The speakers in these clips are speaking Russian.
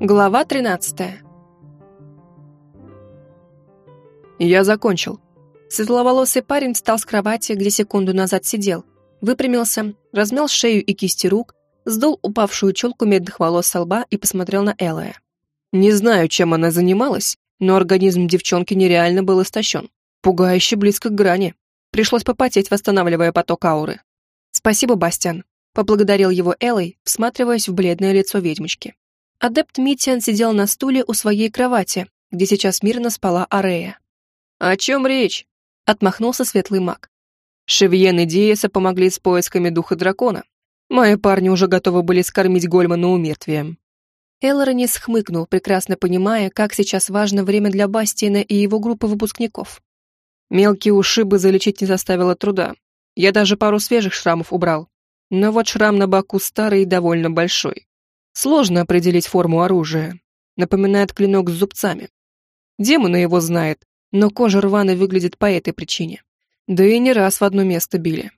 Глава 13 Я закончил. Светловолосый парень встал с кровати, где секунду назад сидел, выпрямился, размял шею и кисти рук, сдул упавшую челку медных волос со лба и посмотрел на Элая. Не знаю, чем она занималась, но организм девчонки нереально был истощен. Пугающе близко к грани. Пришлось попотеть, восстанавливая поток ауры. «Спасибо, Бастиан», — поблагодарил его Элой, всматриваясь в бледное лицо ведьмочки. Адепт Митиан сидел на стуле у своей кровати, где сейчас мирно спала Арея. «О чем речь?» — отмахнулся светлый маг. Шевьен и Диеса помогли с поисками духа дракона. Мои парни уже готовы были скормить Гольмана умертвием. Элронис хмыкнул, прекрасно понимая, как сейчас важно время для Бастиена и его группы выпускников. Мелкие ушибы залечить не заставило труда. Я даже пару свежих шрамов убрал. Но вот шрам на боку старый и довольно большой. Сложно определить форму оружия. Напоминает клинок с зубцами. Демона его знает, но кожа рваной выглядит по этой причине. Да и не раз в одно место били.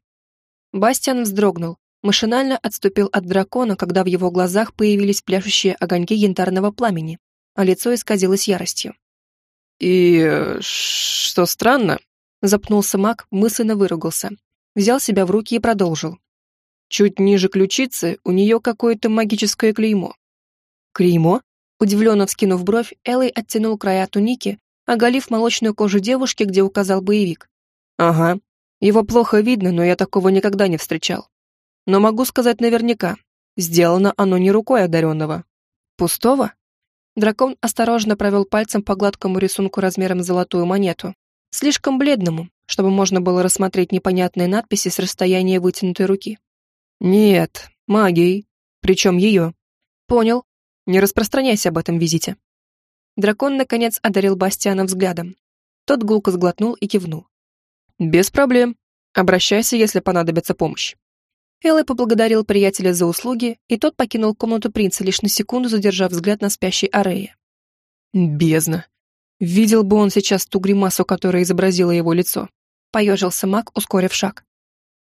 Бастиан вздрогнул, машинально отступил от дракона, когда в его глазах появились пляшущие огоньки янтарного пламени, а лицо исказилось яростью. «И... что странно?» Запнулся маг, мысленно выругался. Взял себя в руки и продолжил. Чуть ниже ключицы у нее какое-то магическое клеймо. «Клеймо?» Удивленно вскинув бровь, Элой оттянул края туники, оголив молочную кожу девушки, где указал боевик. «Ага. Его плохо видно, но я такого никогда не встречал. Но могу сказать наверняка, сделано оно не рукой одаренного. Пустого?» Дракон осторожно провел пальцем по гладкому рисунку размером золотую монету, слишком бледному, чтобы можно было рассмотреть непонятные надписи с расстояния вытянутой руки. «Нет, магией. Причем ее». «Понял. Не распространяйся об этом визите». Дракон, наконец, одарил Бастиана взглядом. Тот гулко сглотнул и кивнул. «Без проблем. Обращайся, если понадобится помощь». Элой поблагодарил приятеля за услуги, и тот покинул комнату принца, лишь на секунду задержав взгляд на спящей Арее. «Бездна. Видел бы он сейчас ту гримасу, которая изобразила его лицо». Поежился маг, ускорив шаг.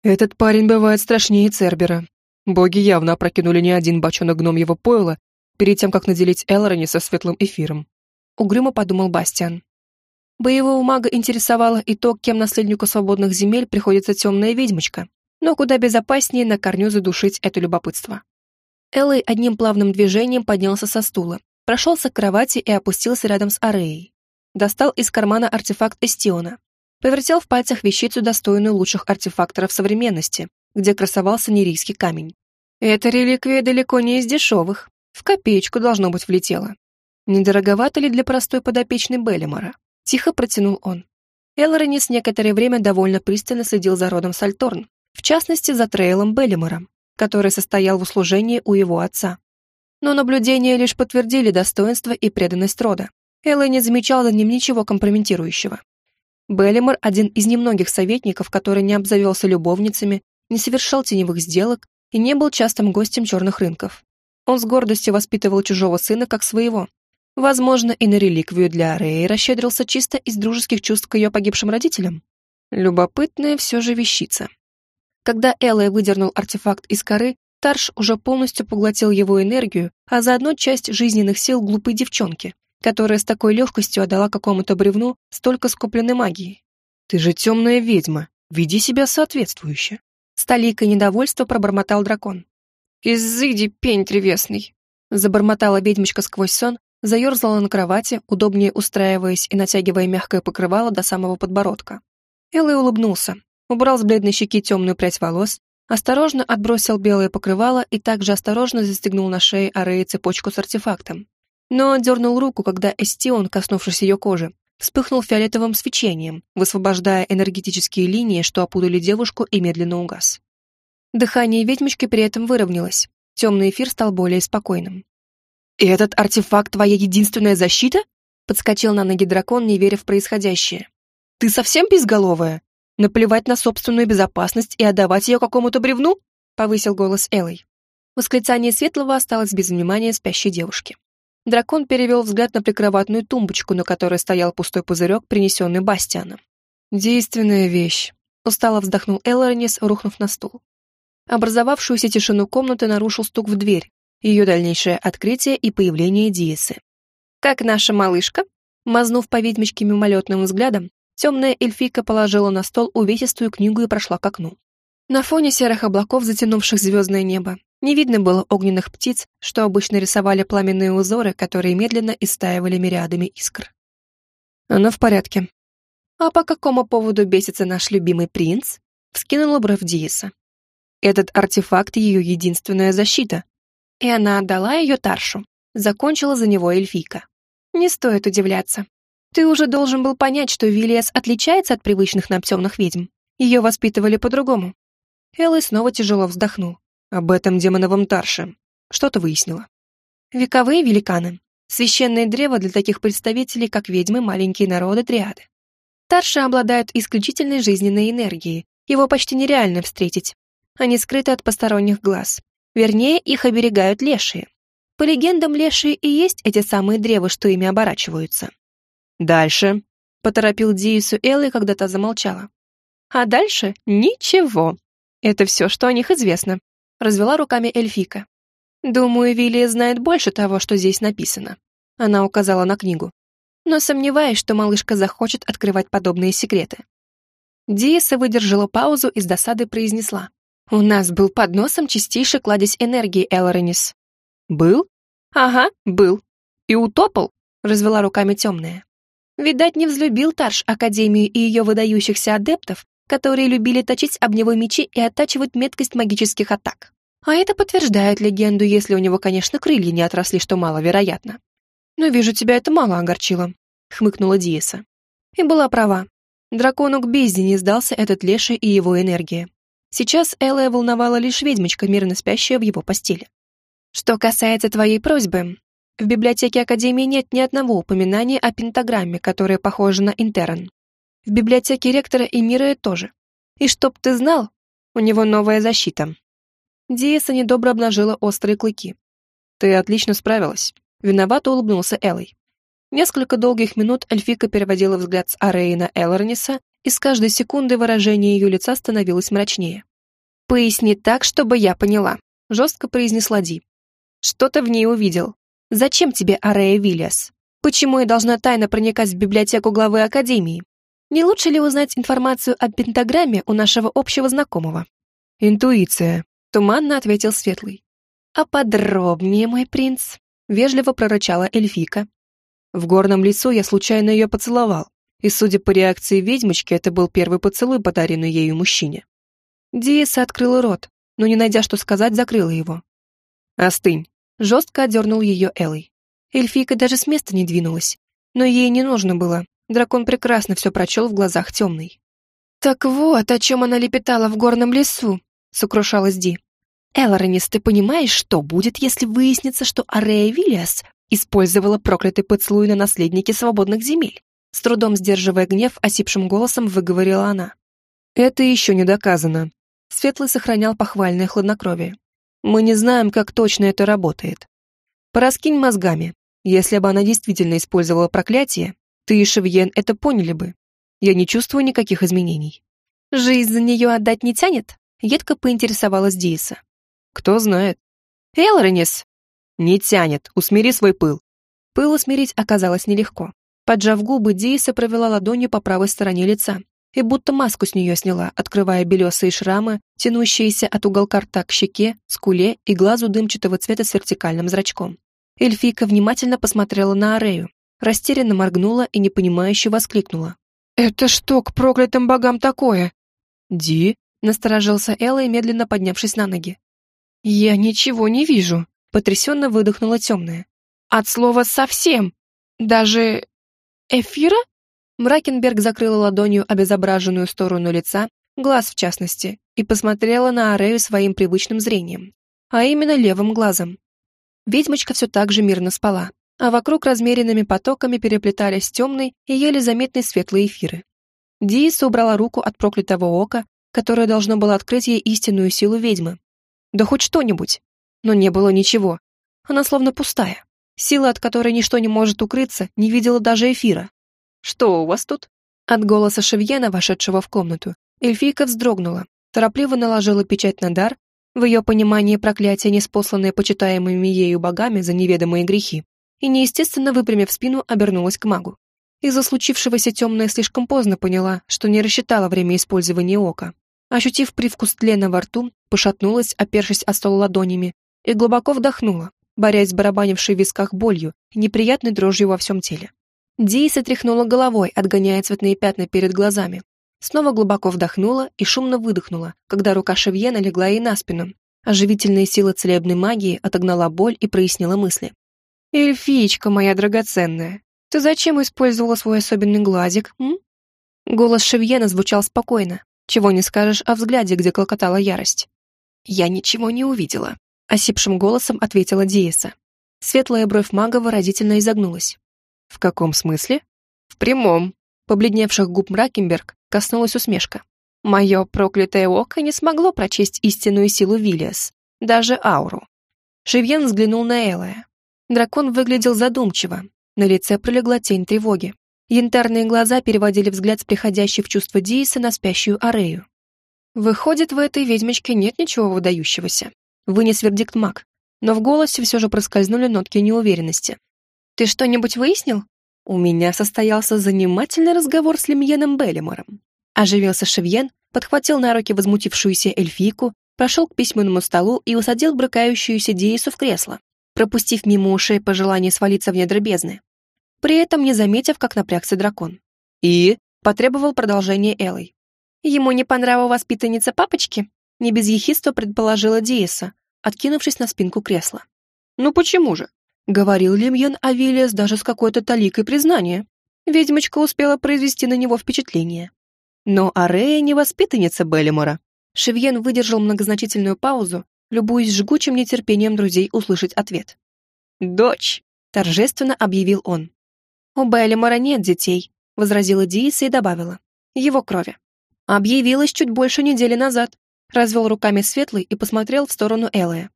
«Этот парень бывает страшнее Цербера. Боги явно опрокинули не один бочонок гном его пойла перед тем, как наделить Элрони со светлым эфиром». Угрюмо подумал Бастиан. Боевого мага интересовало и то, кем наследнику свободных земель приходится темная ведьмочка, но куда безопаснее на корню задушить это любопытство. Элой одним плавным движением поднялся со стула, прошелся к кровати и опустился рядом с Ареей. Достал из кармана артефакт Эстиона. Повертел в пальцах вещицу, достойную лучших артефакторов современности, где красовался нерийский камень. Эта реликвия далеко не из дешевых. В копеечку должно быть влетело. Недороговато ли для простой подопечной Беллимора? Тихо протянул он. Элронис некоторое время довольно пристально следил за родом Сальторн, в частности за Трейлом Беллимором, который состоял в услужении у его отца. Но наблюдения лишь подтвердили достоинство и преданность рода. Элла не замечал за ним ничего компрометирующего. Беллимор – один из немногих советников, который не обзавелся любовницами, не совершал теневых сделок и не был частым гостем черных рынков. Он с гордостью воспитывал чужого сына как своего. Возможно, и на реликвию для Ареи расщедрился чисто из дружеских чувств к ее погибшим родителям. Любопытная все же вещица. Когда Элла выдернул артефакт из коры, Тарш уже полностью поглотил его энергию, а заодно часть жизненных сил глупой девчонки, которая с такой легкостью отдала какому-то бревну столько скопленной магии. «Ты же темная ведьма, веди себя соответствующе». Столика недовольства пробормотал дракон. «Изыди, пень древесный!» Забормотала ведьмочка сквозь сон, заерзала на кровати, удобнее устраиваясь и натягивая мягкое покрывало до самого подбородка. Элла улыбнулся, убрал с бледной щеки темную прядь волос, осторожно отбросил белое покрывало и также осторожно застегнул на шее Ареи цепочку с артефактом. Но дернул руку, когда Эстион, коснувшись ее кожи, вспыхнул фиолетовым свечением, высвобождая энергетические линии, что опутали девушку и медленно угас. Дыхание ведьмочки при этом выровнялось. Темный эфир стал более спокойным. «И этот артефакт твоя единственная защита?» Подскочил на ноги дракон, не веря в происходящее. «Ты совсем безголовая? Наплевать на собственную безопасность и отдавать ее какому-то бревну?» Повысил голос Элой. Восклицание Светлого осталось без внимания спящей девушки. Дракон перевел взгляд на прикроватную тумбочку, на которой стоял пустой пузырек, принесенный Бастианом. «Действенная вещь», — устало вздохнул Элорнис, рухнув на стул. Образовавшуюся тишину комнаты нарушил стук в дверь, ее дальнейшее открытие и появление Диесы. «Как наша малышка?» Мазнув по ведьмочке мимолетным взглядом, темная эльфийка положила на стол увесистую книгу и прошла к окну. На фоне серых облаков, затянувших звездное небо, не видно было огненных птиц, что обычно рисовали пламенные узоры, которые медленно истаивали мириадами искр. Она в порядке. А по какому поводу бесится наш любимый принц? Вскинула бровь Диеса. Этот артефакт — ее единственная защита. И она отдала ее Таршу. Закончила за него эльфийка. Не стоит удивляться. Ты уже должен был понять, что Виллиас отличается от привычных нам темных ведьм. Ее воспитывали по-другому. Элой снова тяжело вздохнул. Об этом демоновом Тарше. Что-то выяснила. Вековые великаны. Священное древо для таких представителей, как ведьмы, маленькие народы, триады. Тарши обладают исключительной жизненной энергией, его почти нереально встретить. Они скрыты от посторонних глаз. Вернее, их оберегают лешие. По легендам, лешие и есть эти самые древа, что ими оборачиваются. «Дальше», — поторопил Диису Элли, когда та замолчала. «А дальше ничего. Это все, что о них известно», — развела руками эльфика. «Думаю, Вилия знает больше того, что здесь написано». Она указала на книгу. «Но сомневаюсь, что малышка захочет открывать подобные секреты». Диеса выдержала паузу и с досады произнесла. «У нас был под носом чистейший кладезь энергии, Элоренис». «Был?» «Ага, был. И утопал», — развела руками темная. Видать, не взлюбил Тарш Академию и ее выдающихся адептов, которые любили точить об него мечи и оттачивать меткость магических атак. А это подтверждает легенду, если у него, конечно, крылья не отросли, что маловероятно. «Но вижу, тебя это мало огорчило», — хмыкнула Диеса. И была права. Дракону к бездне не сдался этот леший и его энергия. Сейчас Элая волновала лишь ведьмочка, мирно спящая в его постели. «Что касается твоей просьбы, в библиотеке Академии нет ни одного упоминания о пентаграмме, которая похожа на интерн. В библиотеке ректора и Мира тоже. И чтоб ты знал, у него новая защита. Диеса недобро обнажила острые клыки. «Ты отлично справилась», — виновато улыбнулся Элой. Несколько долгих минут Эльфика переводила взгляд с Ареи на Элорниса, и с каждой секунды выражение ее лица становилось мрачнее. «Поясни так, чтобы я поняла», — жестко произнесла Ди. «Что ты в ней увидел? Зачем тебе Арея Виллиас? Почему я должна тайно проникать в библиотеку главы Академии? Не лучше ли узнать информацию о пентаграмме у нашего общего знакомого?» «Интуиция», Туманно ответил Светлый. «А подробнее, мой принц?» Вежливо прорычала эльфика. В горном лесу я случайно ее поцеловал, и, судя по реакции ведьмочки, это был первый поцелуй, подаренный ею мужчине. Диеса открыла рот, но, не найдя что сказать, закрыла его. «Остынь!» — жестко одернул ее Элой. Эльфийка даже с места не двинулась, но ей не нужно было. Дракон прекрасно все прочел в глазах темной. «Так вот, о чем она лепетала в горном лесу!» — сокрушалась Ди. «Элоренис, ты понимаешь, что будет, если выяснится, что Арея Виллиас использовала проклятый поцелуй на наследнике свободных земель?» С трудом сдерживая гнев, осипшим голосом выговорила она. «Это еще не доказано». Светлый сохранял похвальное хладнокровие. «Мы не знаем, как точно это работает. Пораскинь мозгами. Если бы она действительно использовала проклятие, ты и Шевьен это поняли бы. Я не чувствую никаких изменений». «Жизнь за нее отдать не тянет?» Едко поинтересовалась Диеса. «Кто знает». «Элренис!» «Не тянет, усмири свой пыл». Пыл усмирить оказалось нелегко. Поджав губы, Диеса провела ладонью по правой стороне лица и будто маску с нее сняла, открывая белесые шрамы, тянущиеся от уголка рта к щеке, скуле и глазу дымчатого цвета с вертикальным зрачком. Эльфийка внимательно посмотрела на Арею, растерянно моргнула и непонимающе воскликнула. «Это что к проклятым богам такое?» «Ди?» Насторожился Элла, медленно поднявшись на ноги. «Я ничего не вижу», — потрясенно выдохнула темная. «От слова «совсем». Даже... эфира?» Мракенберг закрыла ладонью обезображенную сторону лица, глаз в частности, и посмотрела на Арею своим привычным зрением, а именно левым глазом. Ведьмочка все так же мирно спала, а вокруг размеренными потоками переплетались темные и еле заметные светлые эфиры. Дииса убрала руку от проклятого ока которое должно было открыть ей истинную силу ведьмы. Да хоть что-нибудь. Но не было ничего. Она словно пустая. Сила, от которой ничто не может укрыться, не видела даже эфира. «Что у вас тут?» От голоса Шевьена, вошедшего в комнату, эльфийка вздрогнула, торопливо наложила печать на дар, В ее понимании проклятие, неспосланное почитаемыми ею богами за неведомые грехи, и неестественно выпрямив спину, обернулась к магу. Из-за случившегося темная слишком поздно поняла, что не рассчитала время использования ока. Ощутив привкус тлена во рту, пошатнулась, опершись о стол ладонями, и глубоко вдохнула, борясь с барабанившей в висках болью и неприятной дрожью во всем теле. Дииса тряхнула головой, отгоняя цветные пятна перед глазами. Снова глубоко вдохнула и шумно выдохнула, когда рука Шевьена легла ей на спину. Оживительная сила целебной магии отогнала боль и прояснила мысли. «Эльфичка моя драгоценная, ты зачем использовала свой особенный глазик, м?» Голос Шевьена звучал спокойно, чего не скажешь о взгляде, где клокотала ярость. «Я ничего не увидела», — осипшим голосом ответила Диеса. Светлая бровь мага выразительно изогнулась. «В каком смысле?» «В прямом». Побледневших губ Мракенберг коснулась усмешка. «Мое проклятое око не смогло прочесть истинную силу Виллиас, даже ауру». Шевьен взглянул на Элая. Дракон выглядел задумчиво, на лице пролегла тень тревоги. Янтарные глаза переводили взгляд с приходящей в чувство Дииса на спящую Арею. Выходит, в этой ведьмочке нет ничего выдающегося. Вынес вердикт маг, но в голосе все же проскользнули нотки неуверенности. «Ты что-нибудь выяснил?» «У меня состоялся занимательный разговор с Лемьеном Беллимором». Оживился Шевьен, подхватил на руки возмутившуюся эльфийку, прошел к письменному столу и усадил брыкающуюся Диису в кресло пропустив мимо ушей пожелание свалиться в недра бездны. При этом не заметив, как напрягся дракон. И потребовал продолжения Элой. Ему не понравила воспитанница папочки? Не без ехидства предположила Диеса, откинувшись на спинку кресла. «Ну почему же?» — говорил Лемьен Авилиас даже с какой-то таликой признания. Ведьмочка успела произвести на него впечатление. Но Арея не воспитанница Беллимора. Шевьен выдержал многозначительную паузу, любуясь жгучим нетерпением друзей услышать ответ. «Дочь!» — торжественно объявил он. «У Беллимора нет детей», — возразила Дииса и добавила. «Его крови». Объявилась чуть больше недели назад. Развел руками светлый и посмотрел в сторону Элая.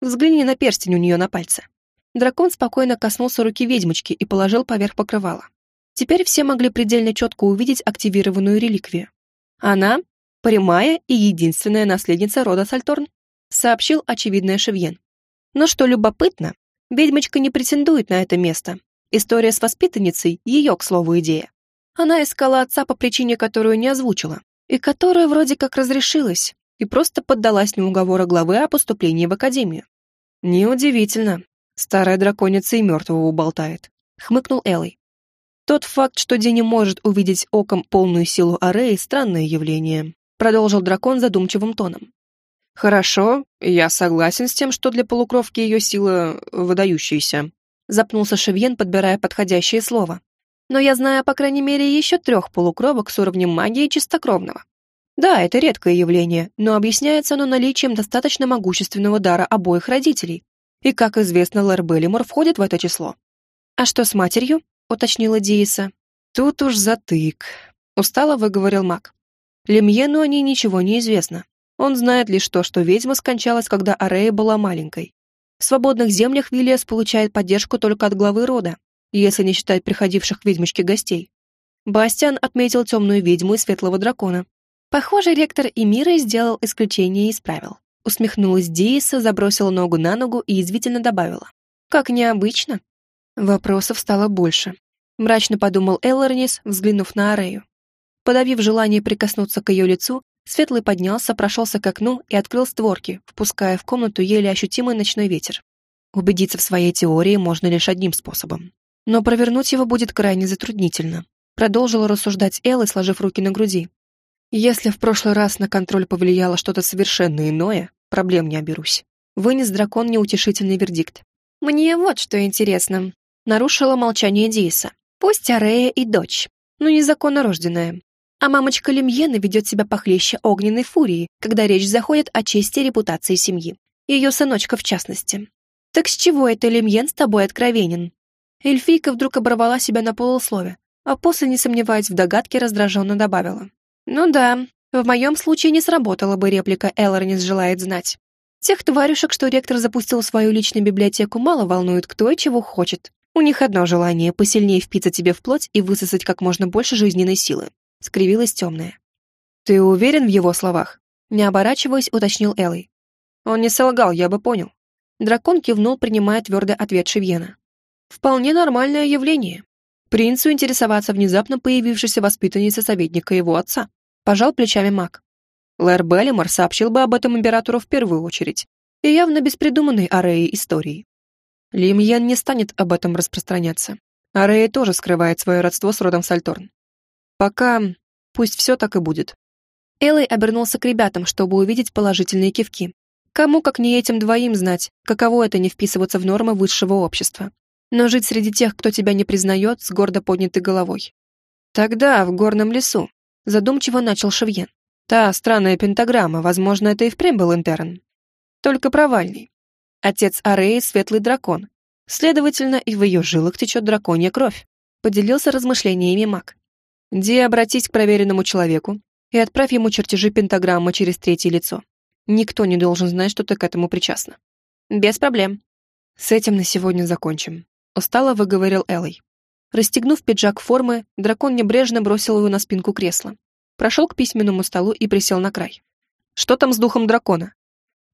«Взгляни на перстень у нее на пальце». Дракон спокойно коснулся руки ведьмочки и положил поверх покрывала. Теперь все могли предельно четко увидеть активированную реликвию. Она — прямая и единственная наследница рода Сальторн сообщил очевидное Шевьен. Но что любопытно, ведьмочка не претендует на это место. История с воспитанницей — ее, к слову, идея. Она искала отца по причине, которую не озвучила, и которая вроде как разрешилась, и просто поддалась на уговоры главы о поступлении в академию. Неудивительно. Старая драконица и мертвого уболтает. Хмыкнул Элой. Тот факт, что Дени может увидеть оком полную силу Ареи, странное явление, продолжил дракон задумчивым тоном. «Хорошо, я согласен с тем, что для полукровки ее сила выдающаяся», запнулся Шевьен, подбирая подходящее слово. «Но я знаю, по крайней мере, еще трех полукровок с уровнем магии чистокровного. Да, это редкое явление, но объясняется оно наличием достаточно могущественного дара обоих родителей. И, как известно, Лэр Беллимор входит в это число. «А что с матерью?» — уточнила Дииса. «Тут уж затык», — устало выговорил маг. Лемьену о ней ничего не известно. Он знает лишь то, что ведьма скончалась, когда Арея была маленькой. В свободных землях Виллиас получает поддержку только от главы рода, если не считать приходивших к ведьмочке гостей. Бастиан отметил темную ведьму и светлого дракона. Похоже, ректор Эмира сделал исключение и исправил. Усмехнулась Дииса, забросила ногу на ногу и язвительно добавила. «Как необычно». Вопросов стало больше. Мрачно подумал Элларнис, взглянув на Арею. Подавив желание прикоснуться к ее лицу, Светлый поднялся, прошелся к окну и открыл створки, впуская в комнату еле ощутимый ночной ветер. Убедиться в своей теории можно лишь одним способом. Но провернуть его будет крайне затруднительно. Продолжила рассуждать Элла, сложив руки на груди. Если в прошлый раз на контроль повлияло что-то совершенно иное, проблем не оберусь. Вынес дракон неутешительный вердикт. «Мне вот что интересно», — нарушила молчание Диса. «Пусть Арея и дочь, но незаконно рожденная. А мамочка Лемьена ведет себя похлеще огненной фурии, когда речь заходит о чести и репутации семьи. Ее сыночка в частности. Так с чего это Лемьен с тобой откровенен? Эльфийка вдруг оборвала себя на полуслове, а после, не сомневаясь в догадке, раздраженно добавила. «Ну да, в моем случае не сработала бы реплика «Элларнис желает знать». Тех тварюшек, что ректор запустил в свою личную библиотеку, мало волнует, кто и чего хочет. У них одно желание — посильнее впиться тебе в плоть и высосать как можно больше жизненной силы скривилась темная. «Ты уверен в его словах?» Не оборачиваясь, уточнил Элой. Он не солгал, я бы понял. Дракон кивнул, принимая твердый ответ Шевьена. Вполне нормальное явление. Принцу интересоваться внезапно появившейся воспитанницей советника его отца. Пожал плечами маг. Лэр Беллимор сообщил бы об этом императору в первую очередь. И явно без придуманной Ареи истории. Лим Ян не станет об этом распространяться. Арея тоже скрывает свое родство с родом Сальторн. Пока пусть все так и будет. Элой обернулся к ребятам, чтобы увидеть положительные кивки. Кому, как не этим двоим, знать, каково это не вписываться в нормы высшего общества. Но жить среди тех, кто тебя не признает, с гордо поднятой головой. Тогда, в горном лесу, задумчиво начал Шевьен. Та странная пентаграмма, возможно, это и впрямь был интерн. Только провальный. Отец Ареи — светлый дракон. Следовательно, и в ее жилах течет драконья кровь. Поделился размышлениями маг. Ди обратись к проверенному человеку и отправь ему чертежи пентаграммы через третье лицо. Никто не должен знать, что ты к этому причастна. Без проблем. С этим на сегодня закончим. Устало выговорил Элой. Расстегнув пиджак формы, дракон небрежно бросил его на спинку кресла. Прошел к письменному столу и присел на край. Что там с духом дракона?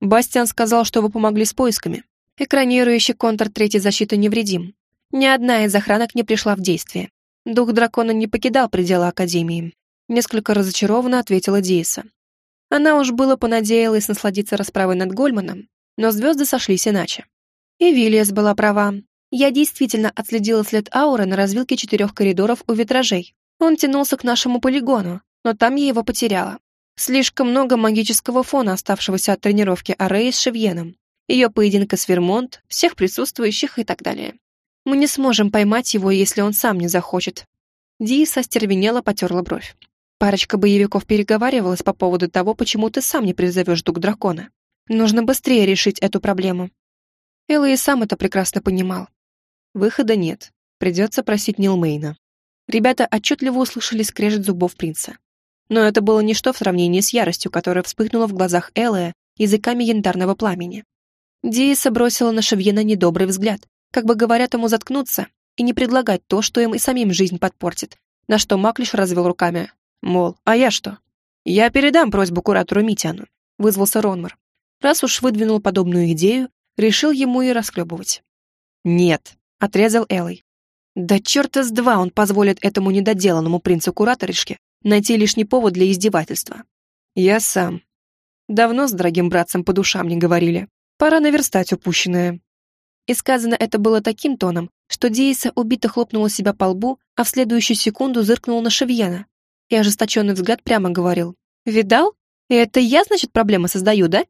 Бастиан сказал, что вы помогли с поисками. Экранирующий контур третьей защиты невредим. Ни одна из охранок не пришла в действие. Дух дракона не покидал пределы Академии. Несколько разочарованно ответила Диеса. Она уж было понадеялась насладиться расправой над Гольманом, но звезды сошлись иначе. И Виллиас была права. Я действительно отследила след ауры на развилке четырех коридоров у витражей. Он тянулся к нашему полигону, но там я его потеряла. Слишком много магического фона, оставшегося от тренировки Ареи с Шевьеном, ее поединка с Вермонт, всех присутствующих и так далее. Мы не сможем поймать его, если он сам не захочет. Ди состервенело потерла бровь. Парочка боевиков переговаривалась по поводу того, почему ты сам не призовешь дух дракона. Нужно быстрее решить эту проблему. Элла и сам это прекрасно понимал. Выхода нет. Придется просить Нилмейна. Ребята отчетливо услышали скрежет зубов принца. Но это было ничто в сравнении с яростью, которая вспыхнула в глазах Элая языками янтарного пламени. Диеса бросила на Шевьена недобрый взгляд, как бы говоря тому заткнуться и не предлагать то, что им и самим жизнь подпортит, на что Мак лишь развел руками. Мол, а я что? Я передам просьбу куратору Митяну, вызвался Ронмар. Раз уж выдвинул подобную идею, решил ему и расхлебывать. Нет, отрезал Элой. Да черта с два он позволит этому недоделанному принцу-кураторишке найти лишний повод для издевательства. Я сам. Давно с дорогим братцем по душам не говорили. Пора наверстать упущенное. И сказано это было таким тоном, что Диеса убито хлопнула себя по лбу, а в следующую секунду зыркнула на Шевьена. И ожесточенный взгляд прямо говорил. «Видал? И это я, значит, проблемы создаю, да?»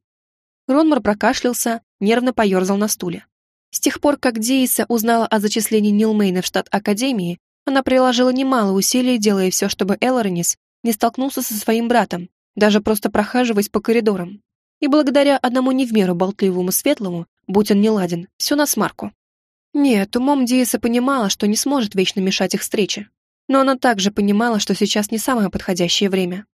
Ронмар прокашлялся, нервно поерзал на стуле. С тех пор, как Диеса узнала о зачислении Нилмейна в штат Академии, она приложила немало усилий, делая все, чтобы Элоренис не столкнулся со своим братом, даже просто прохаживаясь по коридорам. И благодаря одному не в меру болтливому светлому, будь он не ладен, все на смарку. Нет, умом Диеса понимала, что не сможет вечно мешать их встрече. Но она также понимала, что сейчас не самое подходящее время.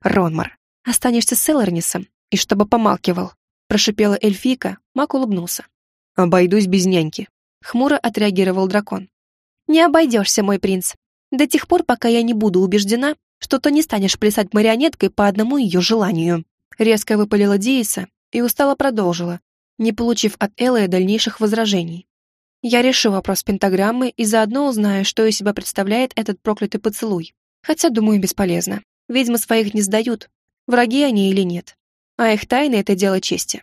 «Ронмар, останешься с Элорнисом, и чтобы помалкивал», прошипела эльфийка, Мак улыбнулся. «Обойдусь без няньки», хмуро отреагировал дракон. «Не обойдешься, мой принц. До тех пор, пока я не буду убеждена, что ты не станешь плясать марионеткой по одному ее желанию». Резко выпалила Диеса и устало продолжила, не получив от Эллы дальнейших возражений. «Я решу вопрос пентаграммы и заодно узнаю, что из себя представляет этот проклятый поцелуй. Хотя, думаю, бесполезно. Ведьмы своих не сдают, враги они или нет. А их тайны — это дело чести».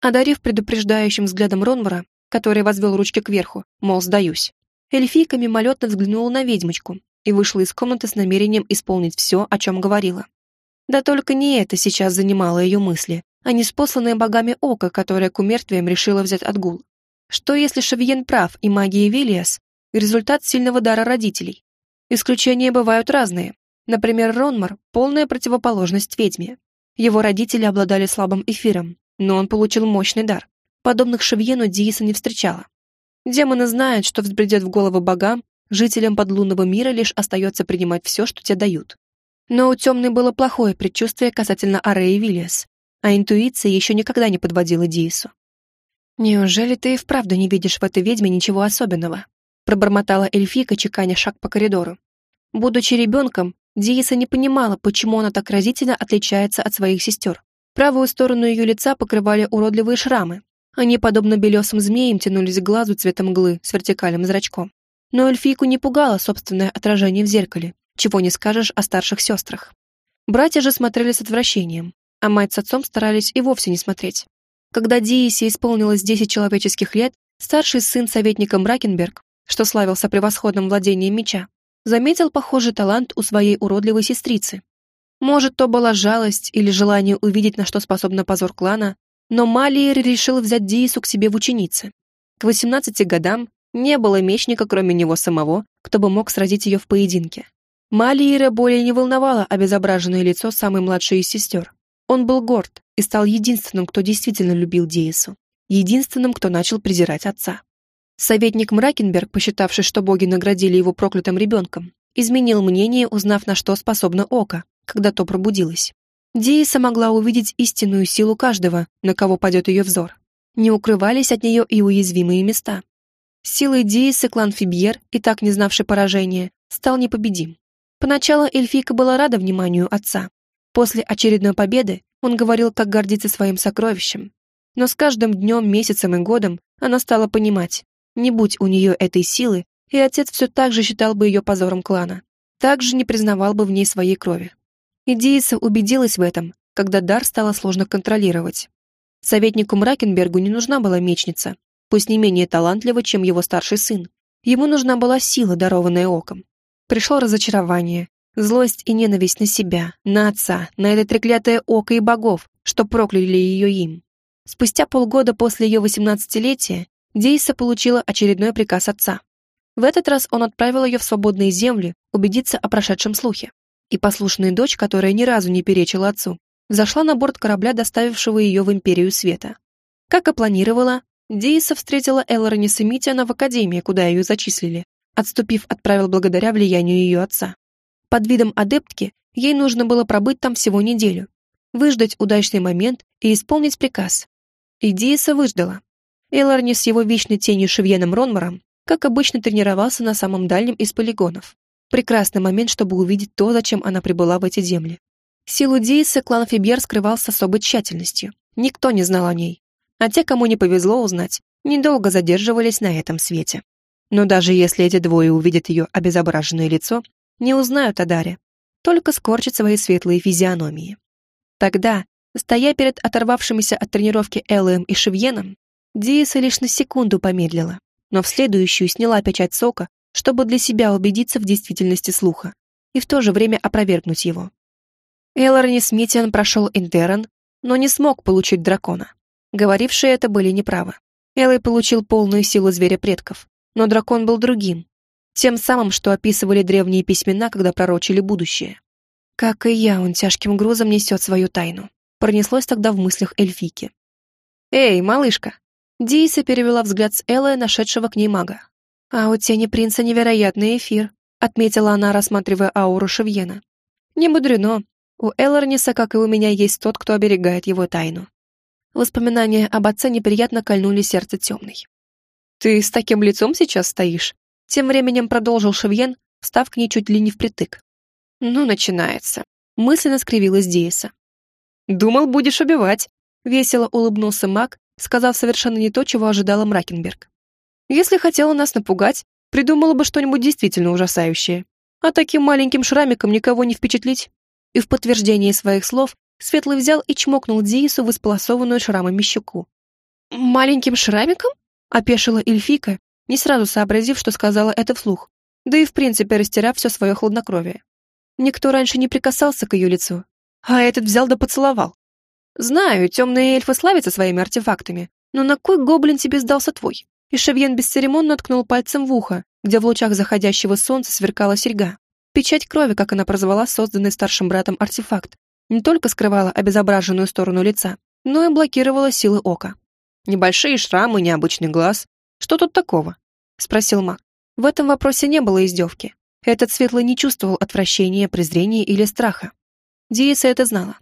Одарив предупреждающим взглядом Ронмара, который возвел ручки кверху, мол, сдаюсь, Эльфийка мимолетно взглянула на ведьмочку и вышла из комнаты с намерением исполнить все, о чем говорила. Да только не это сейчас занимало ее мысли, а не спосланное богами око, которое к умертвиям решила взять отгул. Что если Шавьен прав и магия Виллиас – результат сильного дара родителей? Исключения бывают разные. Например, Ронмар – полная противоположность ведьме. Его родители обладали слабым эфиром, но он получил мощный дар. Подобных Шавьену Дииса не встречала. Демоны знают, что взбредет в голову богам, жителям подлунного мира лишь остается принимать все, что те дают. Но у темной было плохое предчувствие касательно Ареи Виллиас, а интуиция еще никогда не подводила Диису. «Неужели ты и вправду не видишь в этой ведьме ничего особенного?» пробормотала эльфийка, чеканя шаг по коридору. Будучи ребенком, Дииса не понимала, почему она так разительно отличается от своих сестер. Правую сторону ее лица покрывали уродливые шрамы. Они, подобно белесым змеям, тянулись к глазу цветом мглы с вертикальным зрачком. Но эльфийку не пугало собственное отражение в зеркале, чего не скажешь о старших сестрах. Братья же смотрели с отвращением, а мать с отцом старались и вовсе не смотреть. Когда Диисе исполнилось 10 человеческих лет, старший сын советника Бракенберг, что славился превосходным владением меча, заметил похожий талант у своей уродливой сестрицы может, то была жалость или желание увидеть, на что способна позор клана, но Малиер решил взять Диису к себе в ученицы. К 18 годам не было мечника, кроме него самого, кто бы мог сразить ее в поединке. Малиера более не волновало обезображенное лицо самой младшей из сестер. Он был горд и стал единственным, кто действительно любил Диису, единственным, кто начал презирать отца. Советник Мракенберг, посчитавший, что боги наградили его проклятым ребенком, изменил мнение, узнав, на что способно око, когда то пробудилось. Дииса могла увидеть истинную силу каждого, на кого падет ее взор. Не укрывались от нее и уязвимые места. Силой Диисы клан Фибьер, и так не знавший поражения, стал непобедим. Поначалу эльфийка была рада вниманию отца. После очередной победы он говорил, как гордится своим сокровищем. Но с каждым днем, месяцем и годом она стала понимать, не будь у нее этой силы, и отец все так же считал бы ее позором клана, также не признавал бы в ней своей крови. Идеица убедилась в этом, когда дар стало сложно контролировать. Советнику Мракенбергу не нужна была мечница, пусть не менее талантлива, чем его старший сын. Ему нужна была сила, дарованная оком. Пришло разочарование, злость и ненависть на себя, на отца, на это треклятое око и богов, что прокляли ее им. Спустя полгода после ее восемнадцатилетия Дейса получила очередной приказ отца. В этот раз он отправил ее в свободные земли убедиться о прошедшем слухе и послушная дочь, которая ни разу не перечила отцу, взошла на борт корабля, доставившего ее в Империю Света. Как и планировала, Дииса встретила Элрониса Митиана в Академии, куда ее зачислили, отступив от правил благодаря влиянию ее отца. Под видом адептки ей нужно было пробыть там всего неделю, выждать удачный момент и исполнить приказ. И Дииса выждала. Элорни с его вечной тенью Шевьеном Ронмаром, как обычно, тренировался на самом дальнем из полигонов, Прекрасный момент, чтобы увидеть то, зачем она прибыла в эти земли. Силу Дииса клан Фибер скрывал с особой тщательностью. Никто не знал о ней. А те, кому не повезло узнать, недолго задерживались на этом свете. Но даже если эти двое увидят ее обезображенное лицо, не узнают о Даре, только скорчат свои светлые физиономии. Тогда, стоя перед оторвавшимися от тренировки Эллоем и Шевьеном, Дииса лишь на секунду помедлила, но в следующую сняла печать сока чтобы для себя убедиться в действительности слуха и в то же время опровергнуть его. Элорни Смитиан прошел Интеран, но не смог получить дракона. Говорившие это были неправы. Элой получил полную силу зверя предков, но дракон был другим, тем самым, что описывали древние письмена, когда пророчили будущее. Как и я, он тяжким грузом несет свою тайну. Пронеслось тогда в мыслях эльфики. «Эй, малышка!» Дииса перевела взгляд с Эллы, нашедшего к ней мага. «А у тени принца невероятный эфир», — отметила она, рассматривая ауру Шевьена. «Не мудрено. У Элорниса, как и у меня, есть тот, кто оберегает его тайну». Воспоминания об отце неприятно кольнули сердце темной. «Ты с таким лицом сейчас стоишь?» Тем временем продолжил Шевьен, встав к ней чуть ли не впритык. «Ну, начинается», — мысленно скривилась Диеса. «Думал, будешь убивать», — весело улыбнулся маг, сказав совершенно не то, чего ожидала Мракенберг. Если хотела нас напугать, придумала бы что-нибудь действительно ужасающее. А таким маленьким шрамиком никого не впечатлить. И в подтверждение своих слов Светлый взял и чмокнул Диису в исполосованную шрамами щеку. «Маленьким шрамиком?» — опешила эльфика, не сразу сообразив, что сказала это вслух, да и в принципе растеряв все свое хладнокровие. Никто раньше не прикасался к ее лицу, а этот взял да поцеловал. «Знаю, темные эльфы славятся своими артефактами, но на кой гоблин тебе сдался твой?» и Шевьен бесцеремонно ткнул пальцем в ухо, где в лучах заходящего солнца сверкала серьга. Печать крови, как она прозвала созданный старшим братом артефакт, не только скрывала обезображенную сторону лица, но и блокировала силы ока. «Небольшие шрамы, необычный глаз. Что тут такого?» — спросил маг. В этом вопросе не было издевки. Этот светлый не чувствовал отвращения, презрения или страха. Диеса это знала.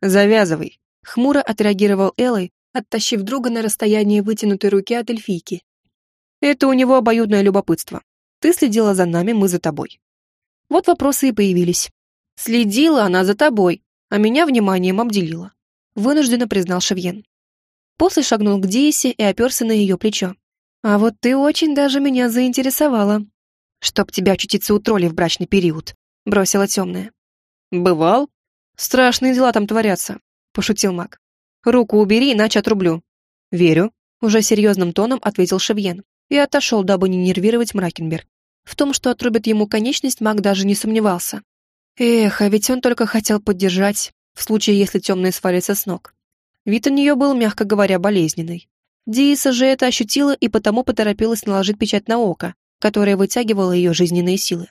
«Завязывай», — хмуро отреагировал Элой, оттащив друга на расстояние вытянутой руки от эльфийки. «Это у него обоюдное любопытство. Ты следила за нами, мы за тобой». Вот вопросы и появились. Следила она за тобой, а меня вниманием обделила. вынужденно признал Шевьен. После шагнул к Диесе и оперся на ее плечо. «А вот ты очень даже меня заинтересовала. Чтоб тебя очутиться у троллей в брачный период», — бросила темная. «Бывал? Страшные дела там творятся», — пошутил маг. «Руку убери, иначе отрублю». «Верю», — уже серьезным тоном ответил Шевьен и отошел, дабы не нервировать Мракенберг. В том, что отрубит ему конечность, маг даже не сомневался. Эх, а ведь он только хотел поддержать, в случае, если темная свалится с ног. Вид у нее был, мягко говоря, болезненный. Дииса же это ощутила и потому поторопилась наложить печать на око, которая вытягивала ее жизненные силы.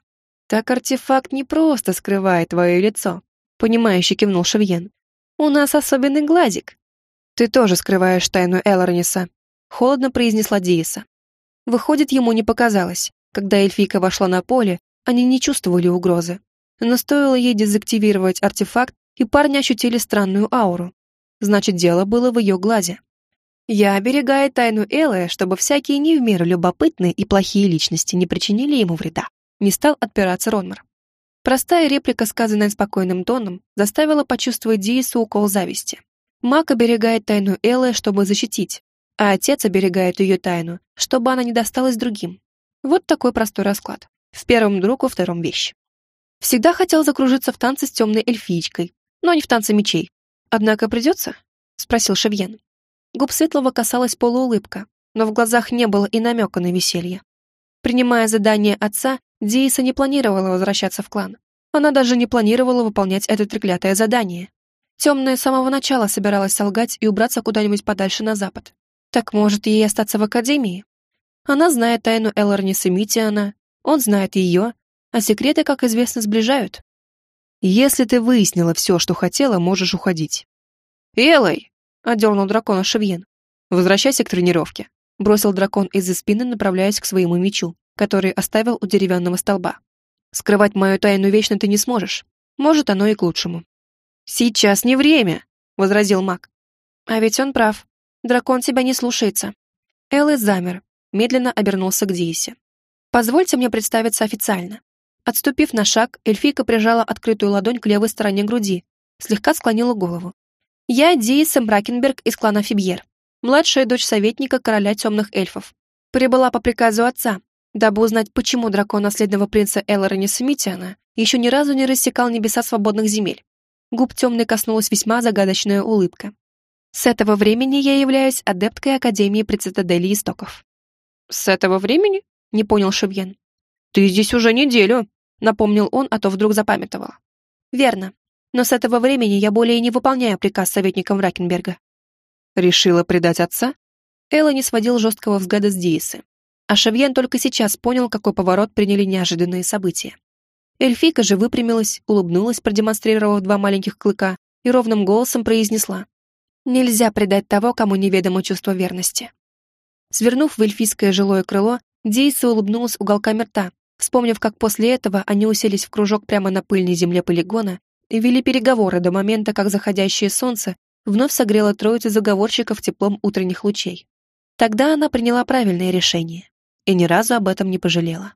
«Так артефакт не просто скрывает твое лицо», — понимающе кивнул Шевьен. «У нас особенный глазик». «Ты тоже скрываешь тайну Элорниса», — холодно произнесла Дииса. Выходит, ему не показалось. Когда эльфийка вошла на поле, они не чувствовали угрозы. Но стоило ей дезактивировать артефакт, и парни ощутили странную ауру. Значит, дело было в ее глазе. Я оберегаю тайну Элы, чтобы всякие не в меру любопытные и плохие личности не причинили ему вреда. Не стал отпираться Ронмар. Простая реплика, сказанная спокойным тоном, заставила почувствовать Диесу укол зависти. Маг оберегает тайну Элы, чтобы защитить, а отец оберегает ее тайну, чтобы она не досталась другим. Вот такой простой расклад. В первом друг, во втором вещь. Всегда хотел закружиться в танце с темной эльфиечкой, но не в танце мечей. «Однако придется?» — спросил Шевьен. Губ Светлого касалась полуулыбка, но в глазах не было и намека на веселье. Принимая задание отца, Дииса не планировала возвращаться в клан. Она даже не планировала выполнять это треклятое задание. Темная с самого начала собиралась солгать и убраться куда-нибудь подальше на запад. Так может ей остаться в академии? Она знает тайну Элорниса Митиана, он знает ее, а секреты, как известно, сближают. Если ты выяснила все, что хотела, можешь уходить. «Элой!» — одернул дракона Шевьен. «Возвращайся к тренировке», — бросил дракон из-за спины, направляясь к своему мечу, который оставил у деревянного столба. «Скрывать мою тайну вечно ты не сможешь. Может, оно и к лучшему». «Сейчас не время!» — возразил маг. А ведь он прав. Дракон тебя не слушается. Элой замер, медленно обернулся к Диисе. «Позвольте мне представиться официально. Отступив на шаг, эльфийка прижала открытую ладонь к левой стороне груди, слегка склонила голову. «Я Дииса Бракенберг из клана Фибьер, младшая дочь советника короля темных эльфов. Прибыла по приказу отца, дабы узнать, почему дракон наследного принца Эллорани Смитиана еще ни разу не рассекал небеса свободных земель. Губ темной коснулась весьма загадочная улыбка. С этого времени я являюсь адепткой Академии при цитадели Истоков. «С этого времени?» — не понял Шевьен. «Ты здесь уже неделю», — напомнил он, а то вдруг запамятовал. «Верно. Но с этого времени я более не выполняю приказ советникам Ракенберга». «Решила предать отца?» Элла не сводил жесткого взгляда с Диесы. А Шевьен только сейчас понял, какой поворот приняли неожиданные события. Эльфийка же выпрямилась, улыбнулась, продемонстрировав два маленьких клыка, и ровным голосом произнесла. «Нельзя предать того, кому неведомо чувство верности». Свернув в эльфийское жилое крыло, Дейса улыбнулась уголками рта, вспомнив, как после этого они уселись в кружок прямо на пыльной земле полигона и вели переговоры до момента, как заходящее солнце вновь согрело троицу заговорщиков теплом утренних лучей. Тогда она приняла правильное решение и ни разу об этом не пожалела.